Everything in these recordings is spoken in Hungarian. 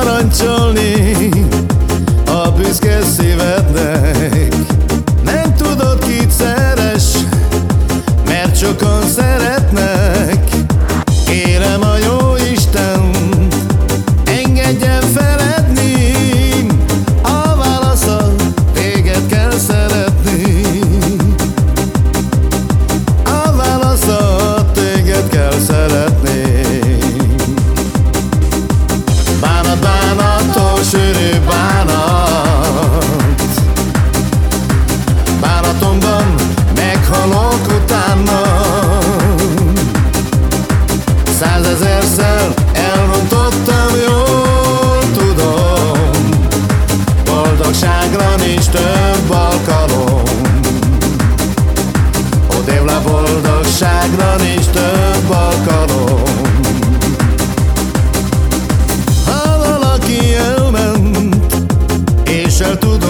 사랑절니 sűrű bánat. Bánatomban meghalok utána. Százezerszer elrontottam, jól tudom. Boldogságra nincs több alkalom. Odébb boldogságra nincs több alkalom. tu.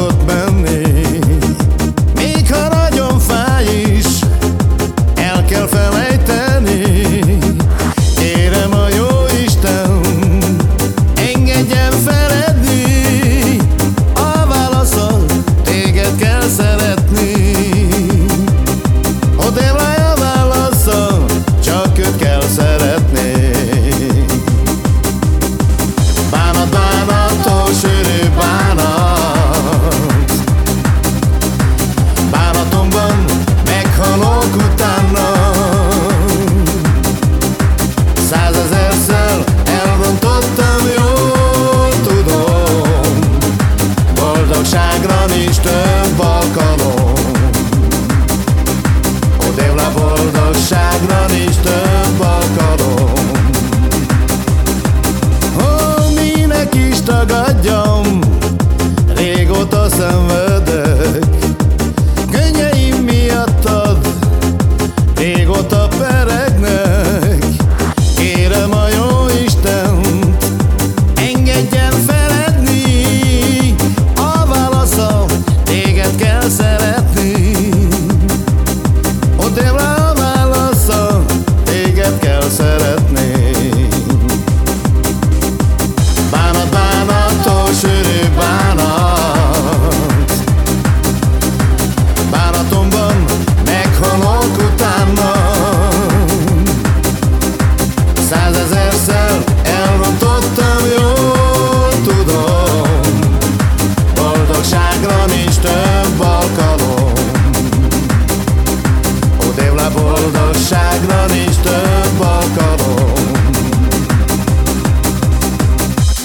több alkalom.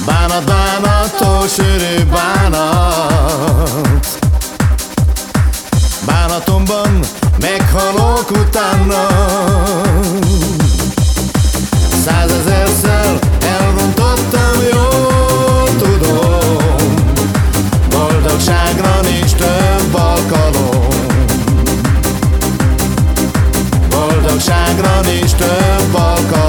Bánat, bánattól sűrű bánat. Isten, Isten, Balkan.